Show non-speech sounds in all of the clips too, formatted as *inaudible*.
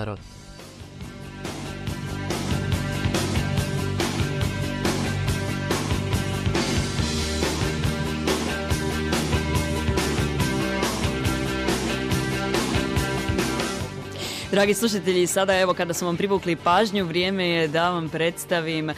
i tarot. Dragi slušatelji, sada evo kada smo vam privukli pažnju, vrijeme je da vam predstavim e,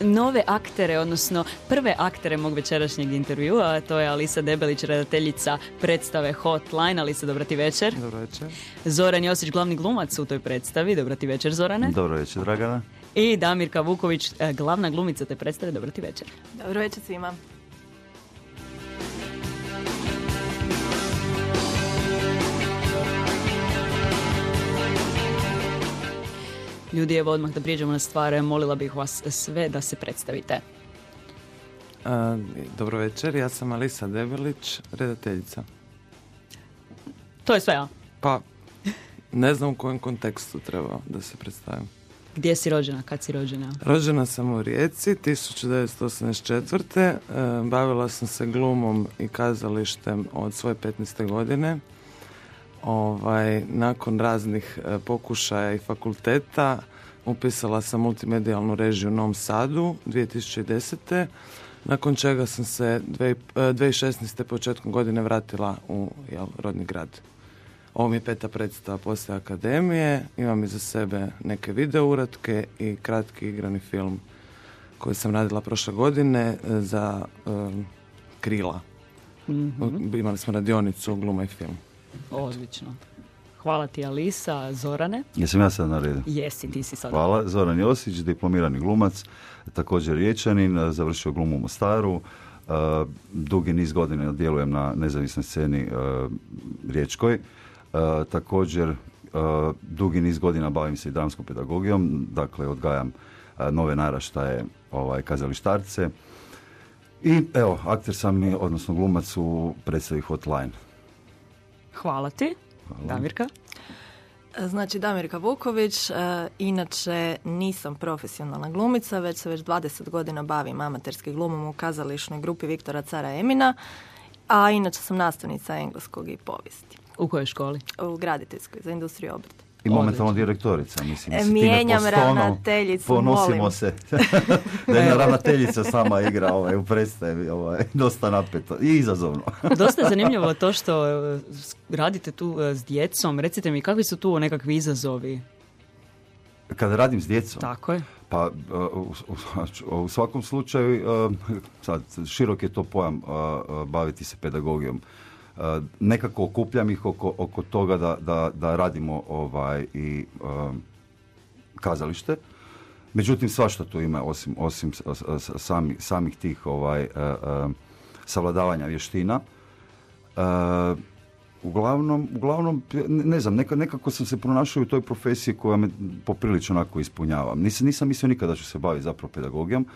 nove aktere, odnosno prve aktere mog večerašnjeg intervjua, a to je Alisa Debelić, redateljica predstave Hotline. Alisa, dobro ti večer. Dobro večer. Zoran Josić, glavni glumac u toj predstavi. Dobro ti večer, Zorane. Dobro večer, Dragana. I Damirka Vuković, e, glavna glumica te predstave. Dobro ti večer. Dobro večer svima. Ljudi, evo odmah da prijeđemo na stvar, molila bih vas sve da se predstavite. A, dobro večer, ja sam Alisa Debelić, redateljica. To je sve, a? Pa, ne znam u kojem kontekstu treba da se predstavim. Gdje si rođena, kad si rođena? Rođena sam u Rijeci 1984. E, bavila sam se glumom i kazalištem od svoje 15. godine. Ovaj, nakon raznih e, pokušaja i fakulteta upisala sam multimedijalnu režiju u Novom Sadu 2010. Nakon čega sam se dve- e, 2016. početkom godine vratila u jel, rodni grad. Ovo mi je peta predstava poslije akademije. Imam iza sebe neke video uratke i kratki igrani film koji sam radila prošle godine e, za e, Krila. Imali smo radionicu gluma i film. Odlično. Hvala ti Alisa, Zorane. Jesam ja sad na redu? Jesi, ti si sad. Hvala. Zoran Josić, diplomirani glumac, također riječanin, završio glumu u Mostaru. Dugi niz godina djelujem na nezavisnoj sceni riječkoj. Također, dugi niz godina bavim se i dramskom pedagogijom, dakle odgajam nove naraštaje ovaj, kazalištarce. I evo, akter sam, i, odnosno glumac u predstavi Hotline. Hvala ti. Damirka. Znači, Damirka Vuković, e, inače nisam profesionalna glumica, već se već 20 godina bavim amaterski glumom u kazališnoj grupi Viktora Cara Emina, a inače sam nastavnica engleskog i povijesti U kojoj školi? u graditeljskoj za industriju obrta. I momentalno direktorica, mislim. E, time mijenjam stonu ravnateljicu, Ponosimo molim. se. *laughs* da jedna ravnateljica sama igra ovaj, u predstavi, ovaj, dosta napeto i izazovno. *laughs* Dosta je zanimljivo to što e, radite tu e, s djecom. Recite mi, kakvi su tu nekakvi izazovi? Kada radim s djecom, Tako je. pa uh, u, u- u svakom slučaju, sad, širok je to pojam baviti se pedagogijom. Uh, nekako okupljam ih oko, oko toga da, da, da radimo ovaj i um, kazalište. Međutim, svašta tu ima osim, osim sami- samih tih ovaj, uh, uh, savladavanja vještina. Uh, uglavnom, uglavnom, ne, znam, neka, nekako sam se pronašao u toj profesiji koja me poprilično onako ispunjava. Nisam, nisam mislio nikada da ću se baviti zapravo pedagogijom,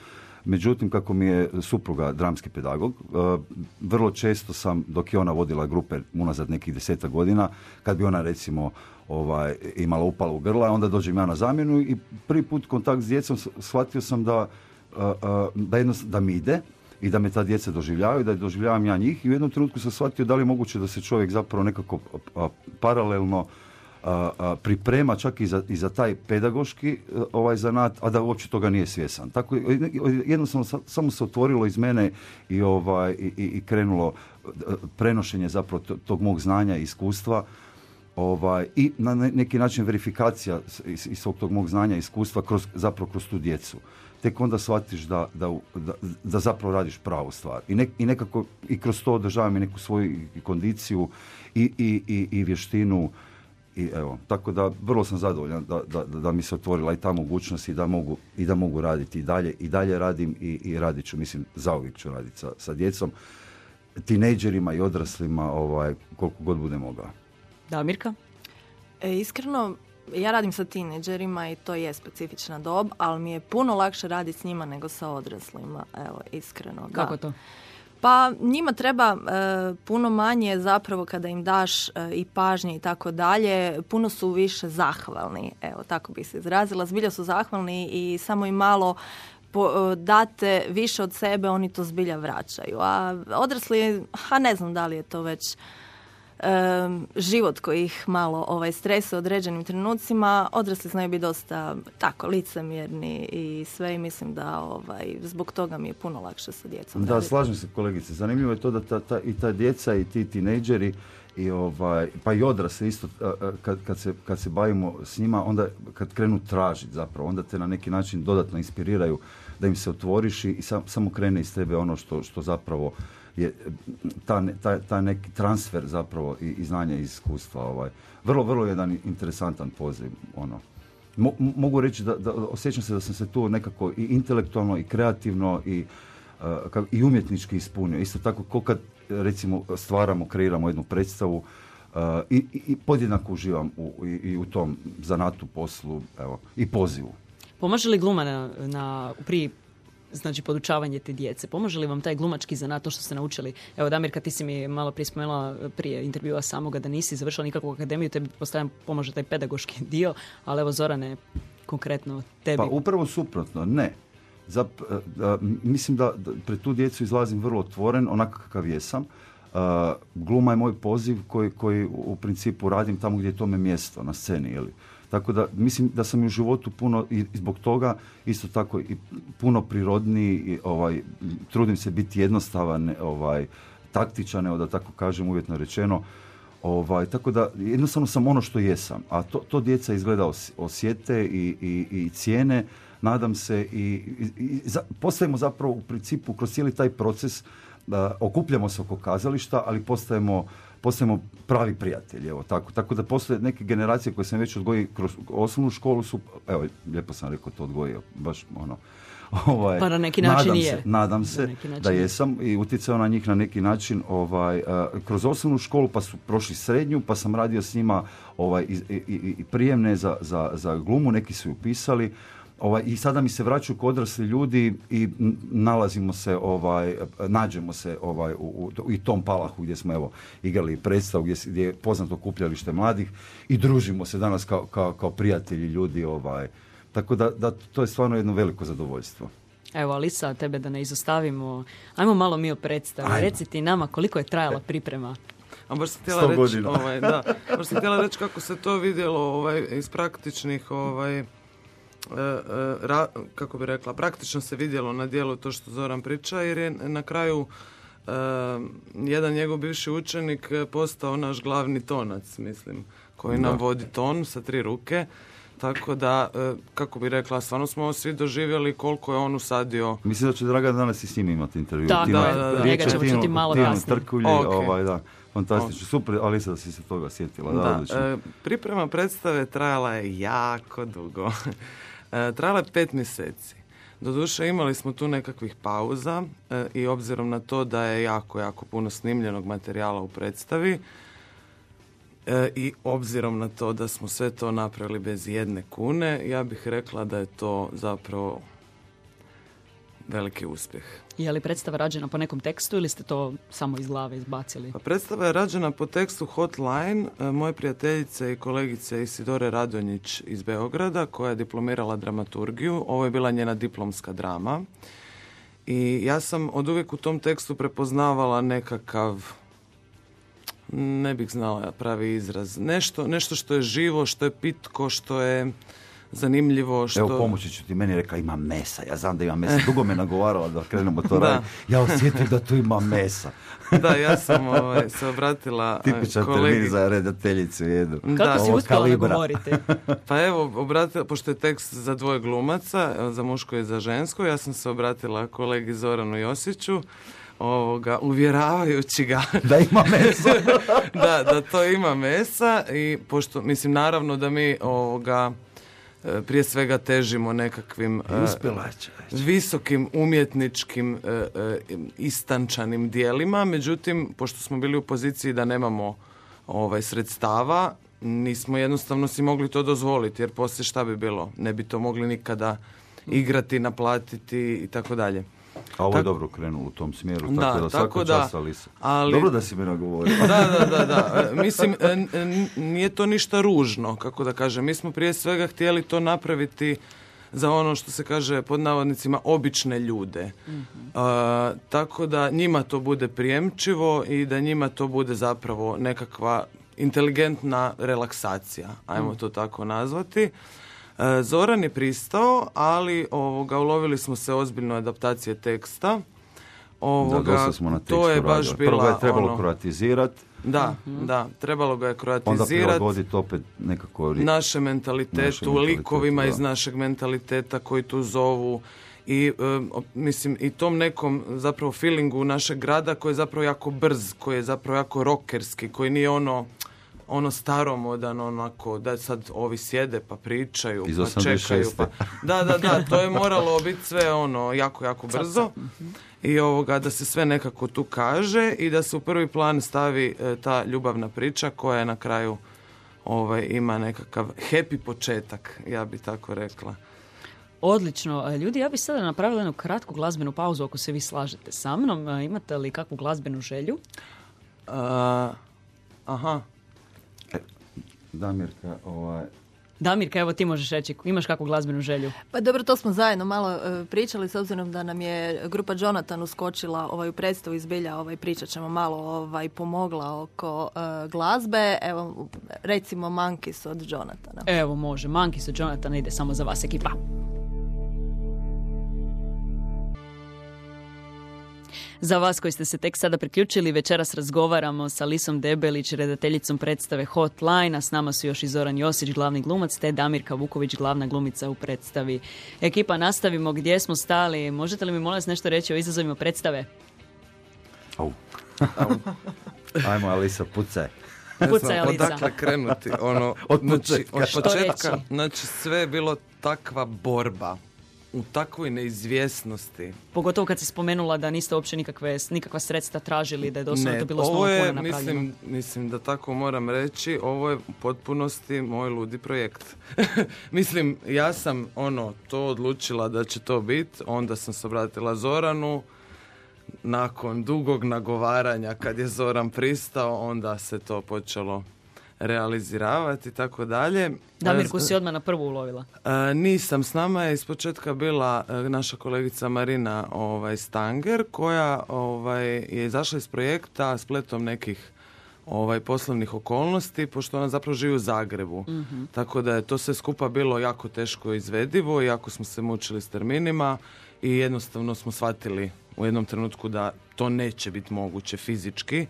međutim, kako mi je supruga dramski pedagog, uh, vrlo često sam, dok je ona vodila grupe unazad nekih deseta godina, kad bi ona recimo ovaj, imala upalu u grla, onda dođem ja na zamjenu i prvi put kontakt s djecom shvatio sam da, uh, uh, da, jednost- da mi ide, i da me ta djeca doživljavaju, da doživljavam ja njih i u jednom trenutku sam shvatio da li je moguće da se čovjek zapravo nekako paralelno a, a, priprema čak i za, i za taj pedagoški a, ovaj zanat, a da uopće toga nije svjesan. Tako je, jednostavno sa- samo se otvorilo iz mene i ovaj i, i- krenulo prenošenje zapravo to- tog mog znanja i iskustva ovaj, i na ne- neki način verifikacija iz, iz svog tog mog znanja i iskustva kroz, zapravo kroz tu djecu. Tek onda shvatiš da, da, da, da zapravo radiš pravu stvar. I, ne- i nekako i kroz to održavam i neku svoju kondiciju i, i, i vještinu. I evo, tako da vrlo sam zadovoljan da, da, da, da mi se otvorila i ta mogućnost i da mogu, i da mogu raditi i dalje. I dalje radim i, i radit ću, mislim, zauvijek ću raditi sa, sa djecom, tinejdžerima i odraslima ovaj, koliko god bude mogao. Damirka? E, iskreno, ja radim sa tineđerima i to je specifična dob, ali mi je puno lakše raditi s njima nego sa odraslima. Evo, iskreno. da. Kako to? Pa njima treba e, puno manje zapravo kada im daš e, i pažnje i tako dalje, puno su više zahvalni, evo tako bi se izrazila, zbilja su zahvalni i samo im malo po- e, date više od sebe, oni to zbilja vraćaju. A odrasli, ha ne znam da li je to već život koji ih malo ovaj, strese u određenim trenucima. Odrasli znaju biti dosta tako licemjerni i sve i mislim da ovaj, zbog toga mi je puno lakše sa djecom. Da, slažem se kolegice. Zanimljivo je to da ta, ta, i ta djeca i ti tinejdžeri i ovaj, pa i odrasli isto kad, kad, se, kad se bavimo s njima, onda kad krenu tražiti zapravo, onda te na neki način dodatno inspiriraju da im se otvoriš i sam, samo krene iz tebe ono što, što zapravo je ta, ta, ta neki transfer zapravo i, i znanja i iskustva. Ovaj. Vrlo, vrlo jedan interesantan poziv. Ono. mogu reći da, da osjećam se da sam se tu nekako i intelektualno i kreativno i, uh, i umjetnički ispunio. Isto tako ko kad recimo stvaramo, kreiramo jednu predstavu uh, i, i podjednako uživam u, i u tom zanatu poslu evo, i pozivu. Pomaže li gluma na, na, pri znači podučavanje te djece? Pomaže li vam taj glumački za to što ste naučili? Evo Damirka, ti si mi malo prije spomenula prije intervjua samoga da nisi završila nikakvu akademiju, tebi postavljam pomože taj pedagoški *laughs* dio, ali evo Zorane, konkretno tebi. Pa upravo suprotno, ne. Za, da, mislim da, da pred tu djecu izlazim vrlo otvoren, onako kakav jesam. Uh, gluma je moj poziv koji, koji u principu radim tamo gdje je tome mjesto, na sceni. Ili. Tako da mislim da sam i u životu puno i zbog toga isto tako i puno prirodniji i ovaj trudim se biti jednostavan, ovaj taktičan, evo da tako kažem uvjetno rečeno. Ovaj, tako da jednostavno sam ono što jesam, a to, to djeca izgleda osjete i, i, i cijene, nadam se i, i, postajemo zapravo u principu kroz cijeli taj proces da okupljamo se oko kazališta, ali postajemo postajemo pravi prijatelji. Evo, tako, tako da postoje neke generacije koje sam već odgojio kroz osnovnu školu su, evo, lijepo sam rekao to odgojio, baš ono, *laughs* ovaj, pa na neki način nadam je. Se, nadam se da jesam i utjecao na njih na neki način ovaj, kroz osnovnu školu pa su prošli srednju pa sam radio s njima ovaj, i, i, i prijemne za, za, za glumu, neki su ju pisali Ovaj, I sada mi se vraćaju kod odrasli ljudi i nalazimo se, ovaj, nađemo se ovaj, u, u, i tom palahu gdje smo evo, igrali predstavu, gdje, gdje je poznato kupljalište mladih i družimo se danas kao, kao, kao prijatelji ljudi. Ovaj. Tako da, da to je stvarno jedno veliko zadovoljstvo. Evo, Alisa, tebe da ne izostavimo. Ajmo malo mi o predstavi. Reci ti nama koliko je trajala priprema. A baš sam htjela reći, ovaj, da, baš sam htjela reći kako se to vidjelo ovaj, iz praktičnih ovaj, ra, kako bi rekla, praktično se vidjelo na dijelu to što Zoran priča jer je na kraju e, jedan njegov bivši učenik postao naš glavni tonac, mislim, koji nam vodi ton sa tri ruke. Tako da, kako bi rekla, stvarno smo svi doživjeli koliko je on usadio. Mislim da će Draga danas i s njim imati intervju. Da, da, da, da. Njega ćemo čuti malo kasnije. Trkulji, ovaj, da. Fantastično, super, ali da si se toga sjetila. Da, da priprema predstave trajala je jako dugo. *laughs* E, trajala je pet mjeseci. Doduše imali smo tu nekakvih pauza e, i obzirom na to da je jako, jako puno snimljenog materijala u predstavi e, i obzirom na to da smo sve to napravili bez jedne kune, ja bih rekla da je to zapravo veliki uspjeh. Je li predstava rađena po nekom tekstu ili ste to samo iz glave izbacili? Pa predstava je rađena po tekstu Hotline e, moje prijateljice i kolegice Isidore Radonjić iz Beograda koja je diplomirala dramaturgiju. Ovo je bila njena diplomska drama. I ja sam od uvijek u tom tekstu prepoznavala nekakav ne bih znala pravi izraz. Nešto, nešto što je živo, što je pitko, što je zanimljivo što... Evo pomoći ću ti, meni reka ima mesa, ja znam da ima mesa, *laughs* dugo me nagovarala da krenemo to raditi, ja osjetim da tu ima mesa. *laughs* da, ja sam ovaj, se obratila *laughs* e, Tipičan kolegi... termin za redateljicu jedu. Kako si uspjela nagovoriti? pa evo, obratila, pošto je tekst za dvoje glumaca, za muško i za žensko, ja sam se obratila kolegi Zoranu Josiću, ovoga, uvjeravajući ga. Da ima mesa. da, da to ima mesa i pošto, mislim, naravno da mi ovoga, prije svega težimo nekakvim e, visokim umjetničkim e, istančanim dijelima, međutim, pošto smo bili u poziciji da nemamo ovaj sredstava, nismo jednostavno si mogli to dozvoliti, jer poslije šta bi bilo? Ne bi to mogli nikada igrati, naplatiti i tako dalje. A ovo je dobro krenulo u tom smjeru, da, tako da svako čas Ali... Dobro da si mi nagovorio. da, da, da, da. *laughs* E, mislim, e, nije to ništa ružno, kako da kažem. Mi smo prije svega htjeli to napraviti za ono što se kaže pod navodnicima obične ljude. tako da njima to bude prijemčivo i da njima to bude zapravo nekakva inteligentna relaksacija, ajmo to tako nazvati. E, Zoran je pristao, ali ovoga, ulovili smo se ozbiljno adaptacije teksta. Ovoga, da, smo na to je baš bila, Prvo je trebalo ono, kroatizirati. Da, da, trebalo ga je kroatizirati. Onda prilagoditi opet nekako... Naše mentalitetu, likovima iz našeg mentaliteta koji tu zovu i mislim i tom nekom zapravo feelingu našeg grada koji je zapravo jako brz, koji je zapravo jako rockerski, koji nije ono ono staromodan, onako, da sad ovi sjede pa pričaju, pa čekaju. Pa, da, da, da, to je moralo biti sve ono jako, jako brzo. I ovoga, da se sve nekako tu kaže i da se u prvi plan stavi e, ta ljubavna priča koja je na kraju ovaj, ima nekakav happy početak, ja bi tako rekla. Odlično. E, ljudi, ja bih sada napravila jednu kratku glazbenu pauzu ako se vi slažete sa mnom. E, imate li kakvu glazbenu želju? aha. Damirka, ovaj... Damirka, evo ti možeš reći, imaš kakvu glazbenu želju? Pa dobro, to smo zajedno malo e, pričali s obzirom da nam je grupa Jonathan uskočila ovaj, u predstavu izbilja, ovaj, pričat ćemo malo ovaj, pomogla oko e, glazbe. Evo, recimo Monkeys od Jonathana. Evo, može. Monkeys od Jonathana ide samo za vas ekipa. Za vas koji ste se tek sada priključili, večeras razgovaramo sa Lisom Debelić, redateljicom predstave Hotline, a s nama su još i Zoran Josić, glavni glumac, te Damirka Vuković, glavna glumica u predstavi. Ekipa, nastavimo gdje smo stali. Možete li mi molim nešto reći o izazovima predstave? Au. Ajmo, Alisa, pucaj. Pucaj, Alisa. Odakle krenuti? Ono, od znači, od početka znači, sve je bilo takva borba u takvoj neizvjesnosti. Pogotovo kad si spomenula da niste uopće nikakve, nikakva sredstva tražili, da je doslovno to bilo ovo je, mislim, mislim da tako moram reći, ovo je u potpunosti moj ludi projekt. *laughs* mislim, ja sam ono to odlučila da će to biti, onda sam se obratila Zoranu, nakon dugog nagovaranja kad je Zoran pristao, onda se to počelo realiziravati i tako dalje. Damirku e, si odmah na prvu ulovila? E, nisam. S nama je ispočetka bila e, naša kolegica Marina ovaj, Stanger koja ovaj, je izašla iz projekta spletom nekih ovaj poslovnih okolnosti, pošto ona zapravo živi u Zagrebu. Mhm. Tako da je to sve skupa bilo jako teško izvedivo, jako smo se mučili s terminima i jednostavno smo shvatili u jednom trenutku da to neće biti moguće fizički.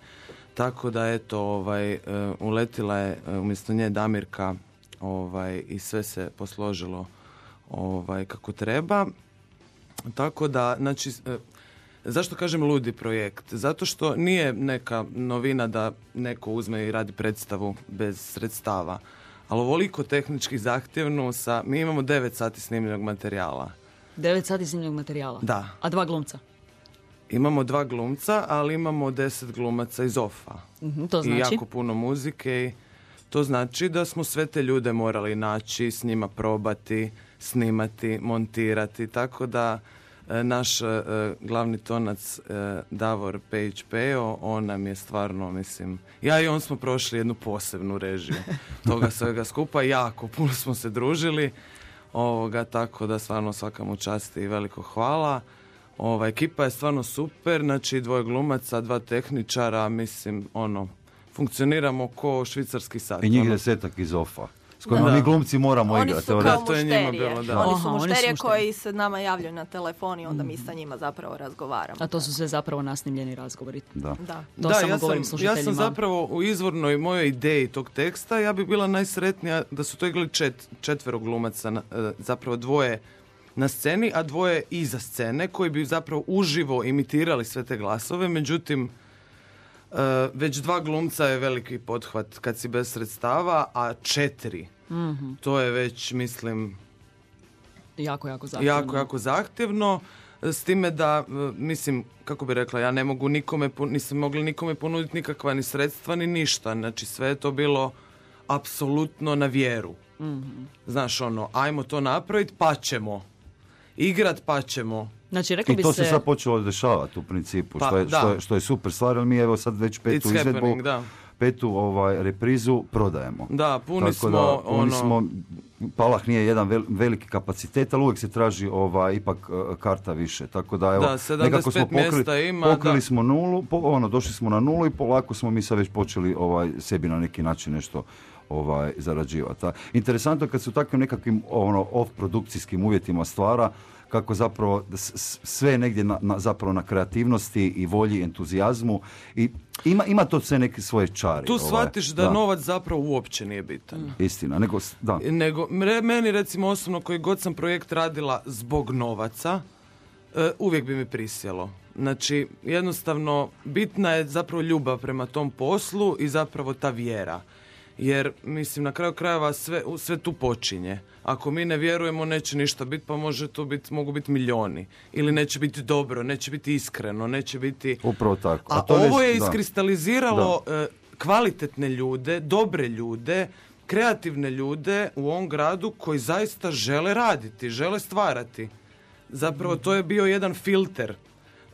Tako da eto, ovaj, uh, uletila je uh, umjesto nje Damirka ovaj, i sve se posložilo ovaj, kako treba. Tako da, znači, uh, zašto kažem ludi projekt? Zato što nije neka novina da neko uzme i radi predstavu bez sredstava. Ali ovoliko tehnički zahtjevno sa... Mi imamo 9 sati snimljenog materijala. 9 sati snimljenog materijala? Da. A dva glumca? Imamo dva glumca, ali imamo deset glumaca iz OFA. Mhm, to znači? I jako puno muzike i to znači da smo sve te ljude morali naći, s njima probati, snimati, montirati, tako da e, naš e, glavni tonac e, Davor Page Peo, on nam je stvarno, mislim, ja i on smo prošli jednu posebnu režiju *laughs* toga svega skupa, jako puno smo se družili, ovoga, tako da stvarno svaka mu časti i veliko hvala. Ova ekipa je stvarno super, znači dvoje glumaca, dva tehničara, mislim, ono, funkcioniramo ko švicarski sat. I njih ono. desetak iz OFA. S kojima mi glumci moramo oni igrati. Su kao to je njima bilo, da. Oni su mušterije koji se nama javljaju na telefon i onda mi sa njima zapravo razgovaramo. A to su sve zapravo nasnimljeni razgovori. Da. Da, to da samo ja, sam, ja sam zapravo u izvornoj mojoj ideji tog teksta, ja bi bila najsretnija da su to igrali čet, četvero glumaca, e, zapravo dvoje na sceni, a dvoje iza scene koji bi zapravo uživo imitirali sve te glasove, međutim uh, već dva glumca je veliki pothvat kad si bez sredstava, a četiri mm to je već mislim jako, jako zahtjevno. Jako, jako zahtjevno. S time da, e, mislim, kako bi rekla, ja ne mogu nikome, nisam mogla nikome ponuditi nikakva ni sredstva ni ništa. Znači sve je to bilo apsolutno na vjeru. mm Znaš, ono, ajmo to napraviti, pa ćemo igrat pa ćemo. Znači, rekao I to se... sad počelo dešavati u principu, pa, što, je, što, je, što, je, super stvar, ali mi evo sad već petu izvedbu, petu ovaj, reprizu prodajemo. Da, puni Tako smo, da, puni ono, smo, Palah nije jedan vel- veliki kapacitet, ali uvijek se traži ovaj, ipak e, karta više. Tako da, evo, Da, 75 nekako smo pokrili, mjesta ima, pokrili da. smo nulu, po- ono, došli smo na nulu i polako smo mi sad već počeli ovaj, sebi na neki način nešto ovaj, zarađivati. A Interesantno je kad se u takvim nekakvim ono, off-produkcijskim uvjetima stvara, kako zapravo sve je negdje na, na- zapravo na kreativnosti i volji, entuzijazmu i ima, ima to sve neke svoje čari. tu ovaj, shvatiš da, novac zapravo uopće nije bitan. Istina, nego, da. Nego, meni recimo osobno koji god sam projekt radila zbog novaca, e, uvijek bi mi prisjelo. Znači, jednostavno, bitna je zapravo ljubav prema tom poslu i zapravo ta vjera. Jer, mislim, na kraju krajeva sve, sve tu počinje. Ako mi ne vjerujemo, neće ništa biti, pa može to biti, mogu biti milioni. Ili neće biti dobro, neće biti iskreno, neće biti... Upravo tako. A, to ne- ovo je da. iskristaliziralo e, kvalitetne ljude, dobre ljude, kreativne ljude u ovom gradu koji zaista žele raditi, žele stvarati. Zapravo to je bio jedan filter.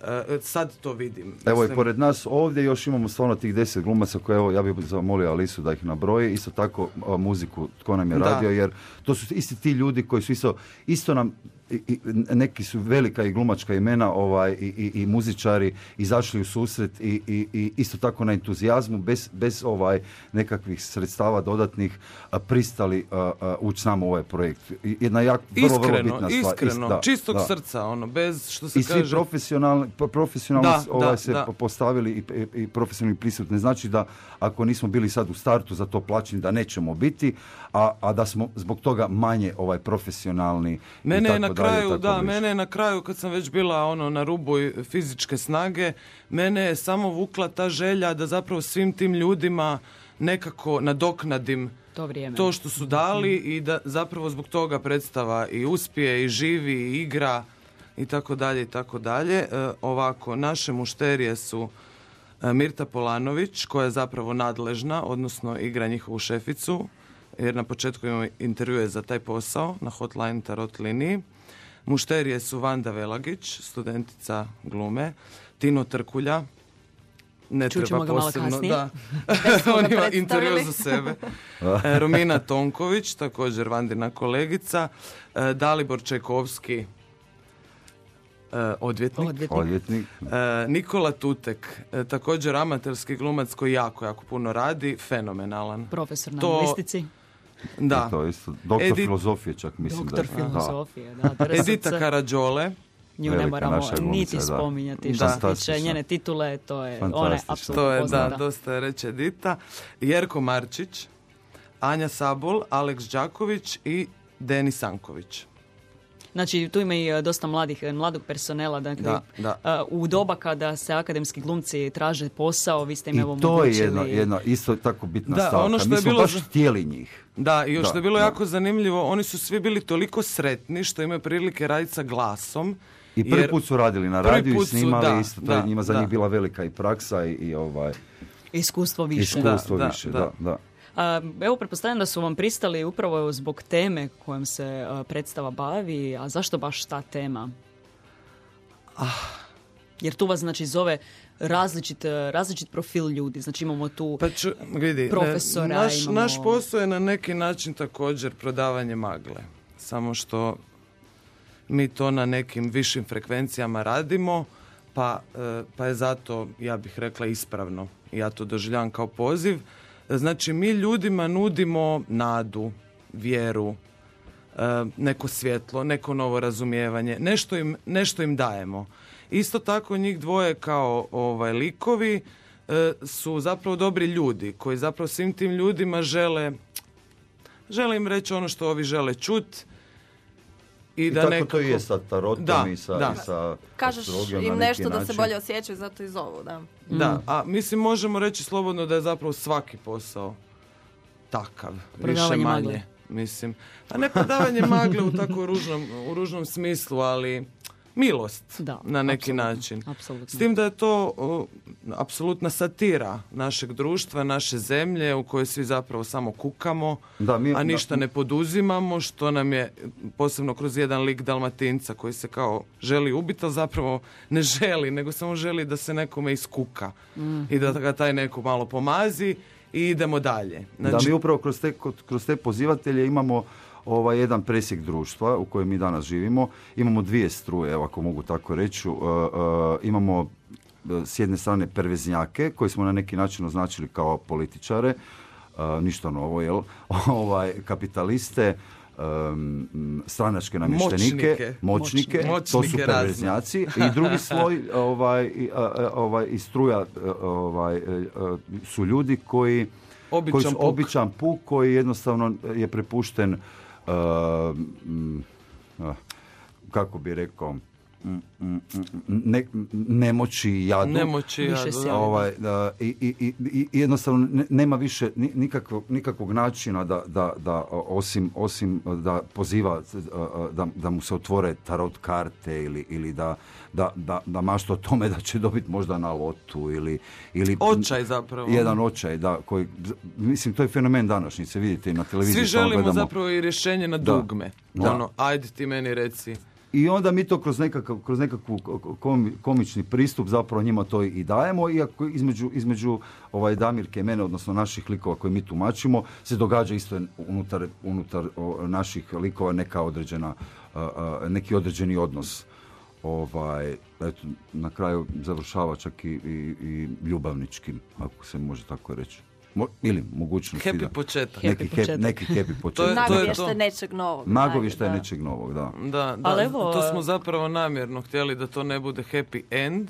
E, sad to vidim. Evo i pored nas ovdje još imamo stvarno tih deset glumaca koje evo ja bih zamolio Alisu da ih nabroji, isto tako muziku tko nam je Da. radio jer to su isti ti ljudi koji su isto, isto nam i, i- neki su velika i glumačka imena ovaj, i, i, i muzičari izašli u susret i, i, i isto tako na entuzijazmu bez, bez ovaj nekakvih sredstava dodatnih a, pristali a, a, ući s nama u ovaj projekt. Jedna jak, vrlo, vrlo Iskreno, bitna stvar. iskreno, Ist- da, čistog da. srca, ono, bez što se I svi kaže... profesionalni, pro- profesionalno Da, ovaj, da, se postavili i, i, profesionalni pristup. Ne znači da ako nismo bili sad u startu za to plaćeni da nećemo biti, a, a da smo zbog toga manje ovaj profesionalni je tako na kraju, tako da, bliže. mene je na kraju kad sam već bila ono na rubu fizičke snage, mene je samo vukla ta želja da zapravo svim tim ljudima nekako nadoknadim To vrijeme. to što su dali i da zapravo zbog toga predstava i uspije i živi i igra i tako dalje i tako dalje. E, ovako, naše mušterije su e, Mirta Polanović koja je zapravo nadležna, odnosno igra njihovu šeficu, jer na početku imamo intervjue za taj posao na hotline tarot liniji. Mušterije su Vanda Velagić, studentica glume, Tino Trkulja, ne Čut ćemo treba posebno, da. *laughs* *laughs* On ima intervju za sebe. E, Romina Tonković, također Vandina kolegica, e, Dalibor Čajkovski, e, odvjetnik, Odvjetnik. Odvjetnik. E, Nikola Tutek, e, također amaterski glumac koji jako, jako puno radi, fenomenalan. Profesor na To- listici. Da. To isto. Doktor Edit- filozofije čak mislim Doktor da je. Da. filozofije, da. Drsac. Edita Karađole, Nju ne moramo niti da. spominjati Da. što se tiče njene titule, to je, Fantastična. apsolutno to je da, dosta je reći Edita, Jerko Marčić, Anja Sabol, Aleks Đaković i Denis Sanković. Znači, tu ima i e, dosta mladih, e, mladog personela. Dakle, Da, da. e, u doba kada se akademski glumci traže posao, vi ste im I evo to je jedna, jedna isto tako bitna Da, stavka. ono što Mi je smo bilo baš htjeli njih. Da, i još Da, što je bilo da. jako zanimljivo, oni su svi bili toliko sretni što imaju prilike raditi sa glasom. I prvi jer- put su radili na radiju i su, snimali, da, isto, to je njima za da. njih bila velika i praksa i, i ovaj, Iskustvo više. iskustvo više. da. Da, evo, pretpostavljam da su vam pristali upravo zbog teme kojom se a, predstava bavi, a zašto baš ta tema? Ah. Jer tu vas, znači, zove različit, e, različit profil ljudi. Znači, imamo tu... Pa ču, vidi, ne, Profesora naš, imamo- naš posao je na neki način također prodavanje magle. Samo što mi to na nekim višim frekvencijama radimo, pa, e, pa je zato, ja bih rekla, ispravno. Ja to doživljavam kao poziv. Znači, mi ljudima nudimo nadu, vjeru, e, neko svjetlo, neko novo razumijevanje, nešto im, nešto im dajemo. Isto tako njih dvoje kao ovaj likovi e, su zapravo dobri ljudi koji zapravo svim tim ljudima žele žele im reći ono što ovi žele čut i, I da tako nekako... to i je sa tarotom Da, i sa, da. i sa Kažeš im nešto da se bolje osjećaju, zato i zovu, da. Da, a mislim možemo reći slobodno da je zapravo svaki posao takav, više manje. magle. Mislim, a ne prodavanje magle u tako ružnom, u ružnom smislu, ali milost Da, na neki apsolutno, način. apsolutno. S tim da je to o, apsolutna satira našeg društva, naše zemlje u kojoj svi zapravo samo kukamo, Da, mi- a ništa da- ne poduzimamo, što nam je posebno kroz jedan lik Dalmatinca koji se kao želi ubiti, ali zapravo ne želi, nego samo želi da se nekome iskuka Mm. i da ga taj neko malo pomazi i idemo dalje. da Znači, mi upravo kroz te, kod- kroz te pozivatelje imamo ovaj jedan presjek društva u kojem mi danas živimo. Imamo dvije struje, evo ako mogu tako reći. Uh, uh, imamo uh, s jedne strane perveznjake koje smo na neki način označili kao političare, uh, ništa novo, jel? *laughs* ovaj, kapitaliste, um, stranačke namještenike, Moćnike. moćnike, to su perveznjaci i drugi sloj *laughs* ovaj, ovaj, i struja a, ovaj, e, a, su ljudi koji Običan koji su puk. običan puk koji jednostavno je prepušten kako bi rekao mm, mm, mm, ne, nemoći i jadu nemoći, Više sjajno. ovaj, da, i, i, i, i- i jednostavno ne- nema više ni- nikakvog, nikakvog načina da, da, da osim, osim da poziva da, da mu se otvore tarot karte ili, ili da, da, da, da mašta o tome da će dobiti možda na lotu ili, ili Očaj zapravo. jedan očaj, da, koji, mislim, to je fenomen današnjice, vidite i na televiziji. Svi želimo gledamo. zapravo i rješenje na Da. dugme. Da. Ono, ajde ti meni reci. I onda mi to kroz nekakav, kroz nekakvu komi- komični pristup zapravo njima to i dajemo, iako između, između ovaj Damirke i mene, odnosno naših likova koje mi tumačimo, se događa isto unutar, unutar naših likova neka određena, neki određeni odnos. Ovaj, eto, na kraju završava čak i, i, i ljubavničkim, ako se može tako reći. Mo- ili mogućnosti Happy da. početak. Happy neki, hep- početak. neki happy početak. je- to Nagovještaj to. nečeg novog. Nagovještaj Ajde, da. nečeg novog, da. Da, da, Ali evo, to a- smo zapravo namjerno htjeli da to ne bude happy end,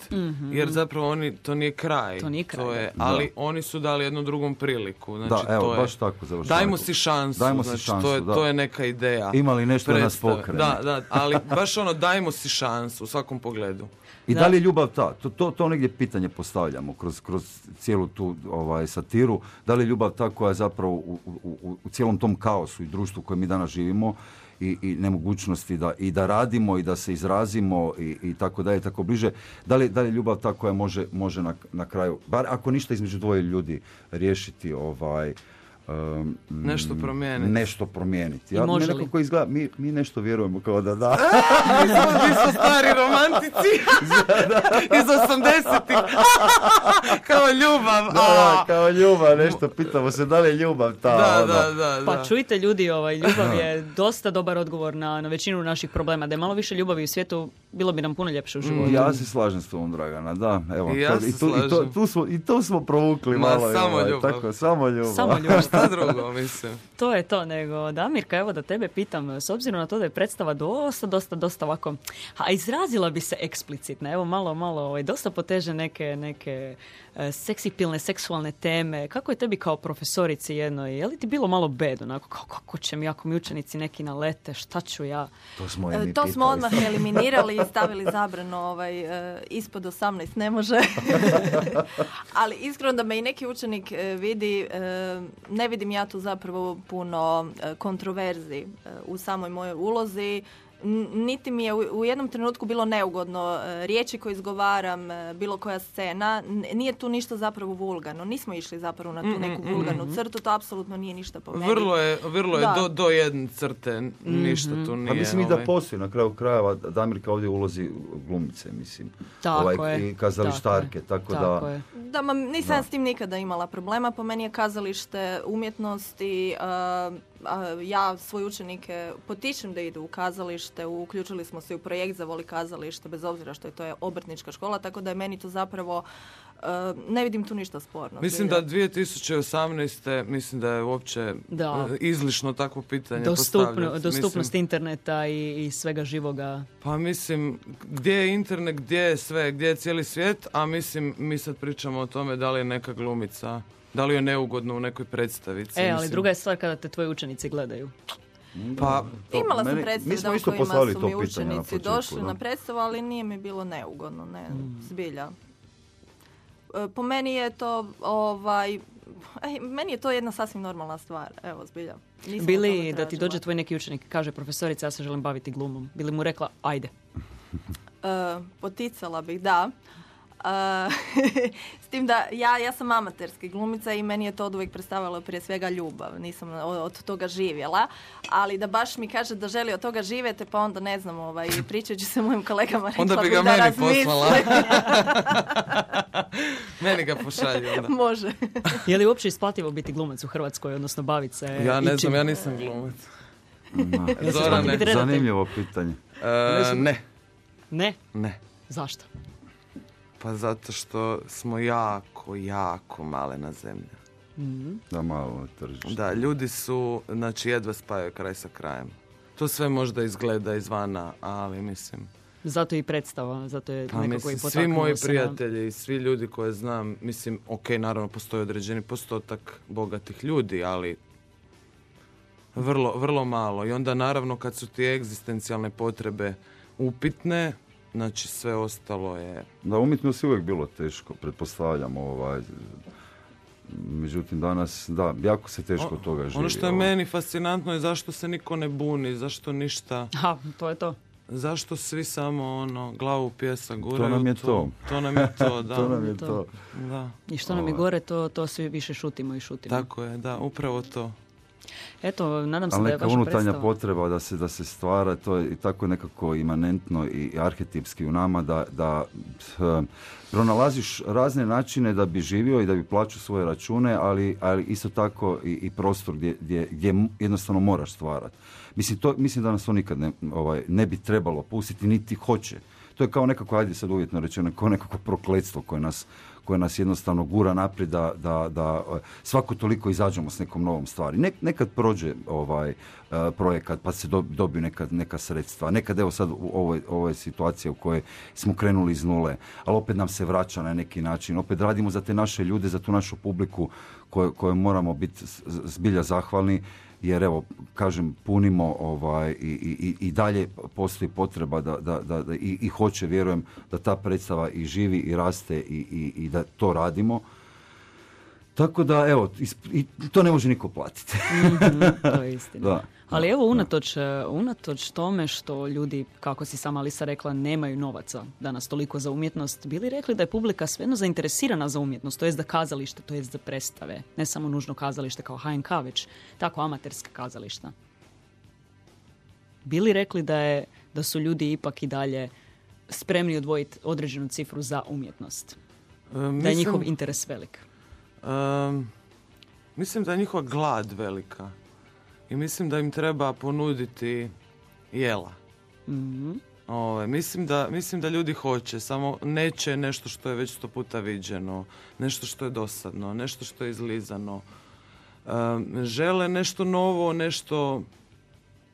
jer zapravo oni, to nije kraj. To nije kraj, je, ali oni su dali jednu drugom priliku. Znači, Da, evo, to je, baš tako završava. Dajmo si šansu. Dajmo si znači, šansu, to, je, da. to je neka ideja. Ima li nešto da nas pokrene? Da, da, ali baš ono, dajmo si šansu u svakom pogledu. I da. Da. li je ljubav ta? To, to, to negdje pitanje postavljamo kroz, kroz cijelu tu ovaj, satiru. Da li je ljubav ta koja je zapravo u, u, u, cijelom tom kaosu i društvu kojem mi danas živimo i, i nemogućnosti da, i da radimo i da se izrazimo i, i tako dalje, tako bliže. Da li, da li je ljubav ta koja može, može na, na kraju, bar ako ništa između dvoje ljudi riješiti ovaj, um, Nešto mm, promijeniti. Nešto promijeniti. Ja, mi nekako izgleda, mi, mi nešto vjerujemo kao da da. *laughs* Mi smo, mi smo stari romantici *laughs* iz 80-ih. *laughs* Kao ljubav. Da, a. kao ljubav, nešto pitamo se da li je ljubav ta. Da, ono. da, da, da. Pa čujte ljudi, ovaj, ljubav je dosta dobar odgovor na, na većinu naših problema. Da je malo više ljubavi u svijetu, bilo bi nam puno ljepše u životu. Ja se slažem s tobom, Dragana, da, evo. I ja to- se i, tu, i, to, tu smo, I to smo provukli Ma, malo. samo ovaj, ljubav. Tako, samo ljubav. Samo *laughs* ljubav. Šta drugo, mislim. To je to, nego Damirka, evo da tebe pitam, s obzirom na to da je predstava dosta, dosta, dosta ovako, a izrazila bi se eksplicitno, evo malo, malo, ovaj, dosta poteže neke, neke e, seksipilne, seksualne teme. Kako je tebi kao profesorici jednoj, je li ti bilo malo bed, onako, kako, kako će mi, ako mi učenici neki nalete, šta ću ja? To smo, E, To smo odmah eliminirali i stavili zabrano ovaj, e, ispod 18 ne može. *laughs* Ali iskreno da me i neki učenik e, vidi, e, ne vidim ja tu zapravo puno kontroverzi u samoj mojoj ulozi. Niti mi je u, jednom trenutku bilo neugodno e, riječi koje izgovaram, e, bilo koja scena, nije tu ništa zapravo vulgarno. Nismo išli zapravo na tu neku vulgarnu crtu, to apsolutno nije ništa po meni. Vrlo je, vrlo je Da. do, do jedne crte, ništa tu nije. Pa mislim i da ovaj. postoji na kraju krajeva Damirka ovdje ulozi glumice, mislim. Tako Ovaj, je. I kazalištarke, tako, Tako da... je. Da, ma, nisam s tim nikada imala problema. Po meni je kazalište umjetnost i a, a, ja svoje učenike potičem da idu u kazalište. Uključili smo se u projekt za voli kazalište, bez obzira što je to je obrtnička škola, tako da je meni to zapravo, a, ne vidim tu ništa sporno. Mislim da 2018. mislim da je uopće Da. e, izlišno takvo pitanje Dostupno, postavljati. dostupnost Mislim, interneta i, i svega živoga. Pa mislim, gdje je internet, gdje je sve, gdje je cijeli svijet, a mislim, mi sad pričamo o tome da li je neka glumica, da li je neugodno u nekoj predstavici. E, ali mislim. druga je stvar kada te tvoji učenici gledaju. Pa, To- Imala sam smo da isto kojima poslali su to mi pitanje na učenici početku, došli da. na predstavu, ali nije mi bilo neugodno, ne, Mm. zbilja. E, Po meni je to, ovaj, ej, meni je to jedna sasvim normalna stvar, evo, zbilja. Nisam Bili da ti dođe tvoj neki učenik i kaže profesorica ja se želim baviti glumom. Bili mu rekla ajde. E, poticala bih, da. *laughs* s tim da ja, ja sam amaterski glumica i meni je to od uvijek predstavljalo prije svega ljubav. Nisam od, toga živjela. Ali da baš mi kaže da želi od toga živjeti, pa onda ne znam, ovaj, *laughs* pričajući se mojim kolegama Onda bi ga da meni poslala. *laughs* meni ga pošalju onda. Može. je li uopće isplativo biti glumac u Hrvatskoj, odnosno baviti se Ja ne znam, ja nisam glumac. Zorane. Zanimljivo pitanje. E, ne. Ne? Ne. Zašto? Pa zato što smo jako, jako male na zemlji. mm Da, malo tržište. Da, ljudi su, znači, jedva spajaju kraj sa krajem. To sve možda izgleda izvana, ali mislim... Zato i predstava, zato je pa, nekako mislim, Svi moji prijatelji i svi ljudi koje znam, mislim, ok, naravno postoji određeni postotak bogatih ljudi, ali vrlo, vrlo malo. I onda naravno kad su ti egzistencijalne potrebe upitne, znači sve ostalo je... Da, umjetnost je uvijek bilo teško, pretpostavljam, ovaj, međutim danas, da, jako se teško o, toga živi. Ono što je ovaj. meni fascinantno je zašto se niko ne buni, zašto ništa... Ha, to je to. Zašto svi samo ono, glavu pjesa guraju? To nam je to. To nam je to, *laughs* da. to nam je to. Da. I što nam je ovaj. gore, to, to svi više šutimo i šutimo. Tako je, da, upravo to. Eto, nadam se Ali da je neka unutarnja potreba da se, da se stvara, to je i tako nekako imanentno i arhetipski u nama da, da eh, pronalaziš razne načine da bi živio i da bi plaćao svoje račune, ali, ali isto tako i, i prostor gdje, gdje, gdje jednostavno moraš stvarati. Mislim, to, mislim da nas to nikad ne, ovaj, ne bi trebalo pustiti, niti hoće. To je kao nekako, ajde sad uvjetno rečeno, kao nekako prokletstvo koje nas, koje nas jednostavno gura naprijed da, da, da e, svako toliko izađemo s nekom novom stvari. nekad prođe ovaj uh, projekat pa se dobiju neka, neka sredstva. Nekad evo sad u ovoj, ovoj situaciji u kojoj smo krenuli iz nule, ali opet nam se vraća na neki način. Opet radimo za te naše ljude, za tu našu publiku koje, moramo biti zbilja zahvalni jer evo kažem punimo ovaj i, i, i dalje postoji potreba da, da, da, i, i hoće vjerujem da ta predstava i živi i raste i, i da to radimo tako da evo i to ne može niko platiti *laughs* mm to je istina da. Ali evo, unatoč, e, unatoč tome što ljudi, kako si sama Alisa rekla, nemaju novaca danas toliko za umjetnost, bili rekli da je publika svejedno zainteresirana za umjetnost, to jest za kazalište, to jest za predstave. Ne samo nužno kazalište kao HNK, već tako amaterska kazališta. Bili rekli da, je, da su ljudi ipak i dalje spremni odvojiti određenu cifru za umjetnost. Um, da je njihov interes velik. Um, mislim da je njihova glad velika i mislim da im treba ponuditi jela. mm Ove, mislim, da, mislim da ljudi hoće, samo neće nešto što je već sto puta viđeno, nešto što je dosadno, nešto što je izlizano. žele nešto novo, nešto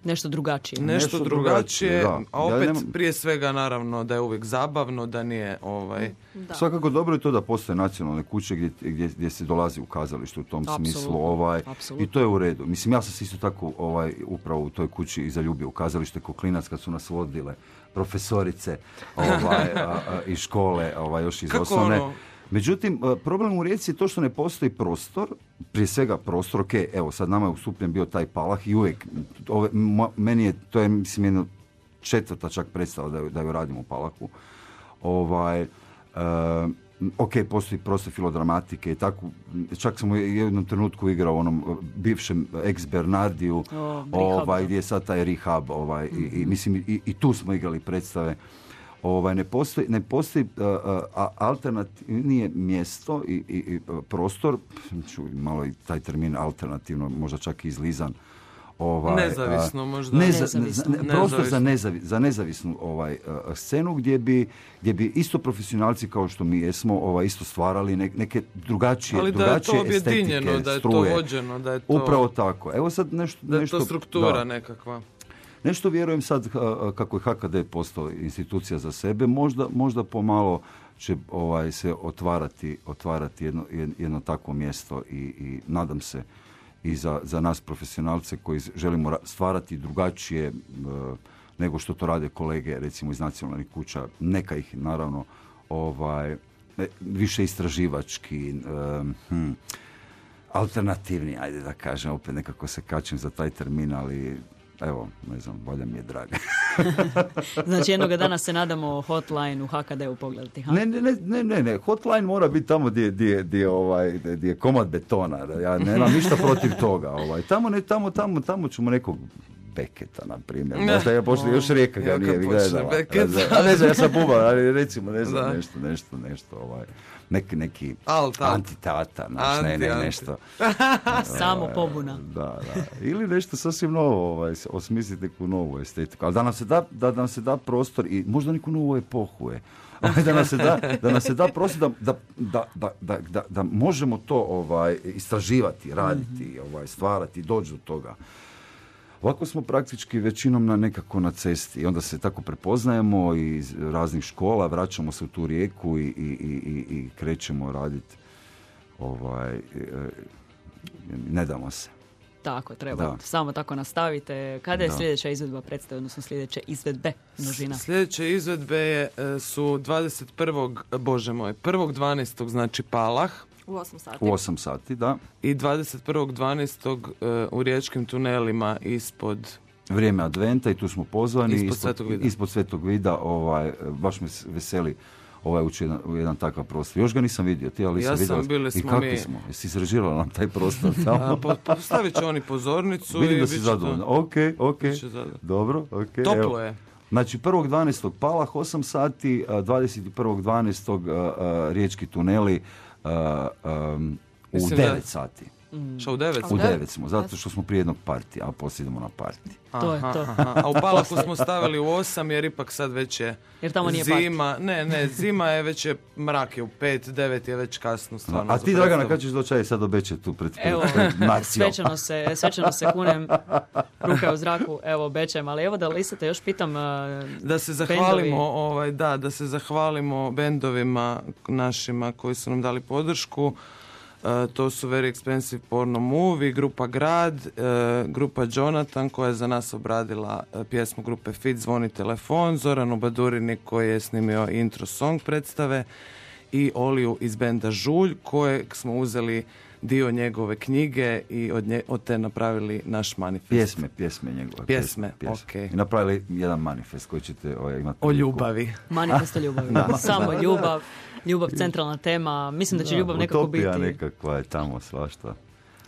Nešto drugačije. Nešto, drugačije, a opet prije svega naravno da je uvijek zabavno, da nije ovaj... Da. Svakako dobro je to da postoje nacionalne kuće gdje, gdje, gdje se dolazi u kazalište u tom smislu ovaj, i to je u redu. Mislim, ja sam se isto tako ovaj, upravo u toj kući i zaljubio u kazalište Koklinac kad su nas vodile profesorice ovaj, iz škole, ovaj, još iz Kako osnovne. Ono? Međutim, e, problem u Rijeci je to što ne postoji prostor, prije svega prostor, ok, evo sad nama je ustupljen bio taj palah i uvijek, ove, meni je, to je mislim jedno četvrta čak predstava da, da ju radim u palahu. Ovaj, uh, ok, postoji prostor filodramatike i tako, čak sam u jednom trenutku igrao u onom bivšem ex Bernardiju, ovaj, gdje je sad taj rehab, ovaj, i, i, mhm. mislim, i, i tu smo igrali predstave ovaj, ne postoji, ne postoji uh, uh, alternativnije mjesto i, i, i prostor, ću malo i taj termin alternativno, možda čak i izlizan, ovaj, nezavisno možda nezavisno. Ne, prostor za, nezavi, za nezavisnu ovaj scenu gdje bi, gdje bi isto profesionalci kao što mi jesmo ovaj isto stvarali neke drugačije Ali da je to objedinjeno, da je to vođeno, da je to upravo tako. Evo sad nešto da je nešto, to struktura nekakva. Nešto vjerujem sad kako je HKD postao institucija za sebe, možda, možda pomalo će ovaj, se otvarati, otvarati jedno, jedno takvo mjesto i, i nadam se i za, za nas profesionalce koji želimo stvarati drugačije nego što to rade kolege recimo iz nacionalnih kuća. Neka ih naravno ovaj, e, više istraživački, e, hm, alternativni, ajde da kažem, opet nekako se kačem za taj termin, ali evo, ne znam, volja mi je draga. *laughs* znači jednoga dana se nadamo hotline u HKD-u pogledati. Ha? Ne, ne, ne, ne, ne, hotline mora biti tamo gdje, gdje, gdje, ovaj, gdje je komad betona. Ja nemam ništa protiv toga. Ovaj. Tamo, ne, tamo, tamo, tamo ćemo nekog Beketa, na primjer. Možda je pošli, još Rijeka ga nije gledala. A ne znam, ja sam buba, ali recimo, ne znam, nešto, nešto, nešto, ovaj, neki, neki antitata, naš, ne, ne, nešto. *laughs* Samo pobuna. Da, da. Ili nešto sasvim novo, ovaj, osmisliti neku novu estetiku. Ali da nam se da, da nam se da prostor i možda neku novu epohu je. Ovaj, da nam se da, da, nam se da prostor da, da, da, da, da možemo to ovaj, istraživati, raditi, mhm. ovaj, stvarati, doći do toga. Ovako smo praktički većinom na nekako na cesti i onda se tako prepoznajemo iz raznih škola, vraćamo se u tu rijeku i, i, i, i krećemo raditi. Ovaj, e, ne damo se. Tako, treba. Samo tako nastavite. Kada je sljedeća izvedba predstave, odnosno sljedeće izvedbe množina? Sljedeće izvedbe e, su 21. Bože moj, 1.12. znači Palah, u 8 sati. U 8 sati, da. I 21.12. Uh, u riječkim tunelima ispod... Vrijeme adventa i tu smo pozvani. Ispod, Svetog vida. Ispod Svetog vida, ovaj, baš me veseli ovaj uči jedan, u jedan takav prostor. Još ga nisam vidio, ti ali ja sam vidio. I kako mi... smo? Jesi izražirala nam taj prostor tamo? po, postavit će oni pozornicu Vidim da si zadovoljna. Ok, ok. Dobro, ok. Toplo je. Znači 1.12. Palah 8 sati, 21.12. riječki tuneli um, u 9 sati. Mm. Što u 9? U 9 smo, zato što smo prije jednog partija, a poslije idemo na partij. To je to. A u *laughs* Palaku smo stavili u 8 jer ipak sad već je jer tamo nije zima. Ne, ne, zima je već je mrak je u 5, 9 je već kasno stvarno. A ti Dragana kad ćeš doći sad obeće tu pred, pred, evo, svečano se, svečano se kunem *laughs* ruke u zraku, evo obećajem, ali evo da lisate još pitam uh, da se zahvalimo ovaj da da se zahvalimo bendovima našima koji su nam dali podršku to su Very Expensive Porno Movie, grupa Grad, e, grupa Jonathan koja je za nas obradila e, pjesmu grupe Fit Zvoni telefon, Zoran Obadurini koji je snimio intro song predstave i Oliju iz benda Žulj kojeg smo uzeli dio njegove knjige i od, nje, od te napravili naš manifest. Pjesme, pjesme njegove. Pjesme, pjesme. I napravili jedan manifest koji ćete ovaj, imati. O ljubavi. Manifest o ljubavi. *laughs* Samo ljubav ljubav centralna tema. Mislim da će ljubav nekako biti... Utopija nekakva je tamo svašta.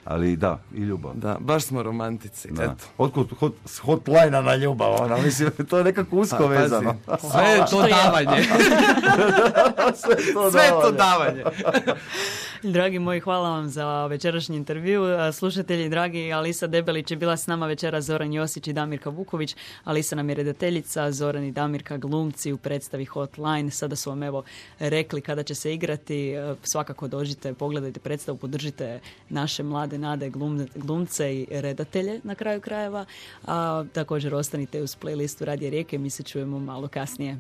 Ali da, i ljubav. Da, baš smo romantici. Da. Eto. Otkud hot, hotline na ljubav, ona, mislim, to je nekako usko pa, vezano. Sve je to davanje. *laughs* Sve to davanje. *laughs* Dragi moji, hvala vam za večerašnji intervju. Slušatelji, dragi, Alisa Debelić je bila s nama večera Zoran Josić i Damirka Vuković. Alisa nam je redateljica, Zoran i Damirka glumci u predstavi Hotline. Sada su vam evo rekli kada će se igrati. Svakako dođite, pogledajte predstavu, podržite naše mlade nade glumce i redatelje na kraju krajeva. A također ostanite uz playlistu Radije Rijeke, mi se čujemo malo kasnije.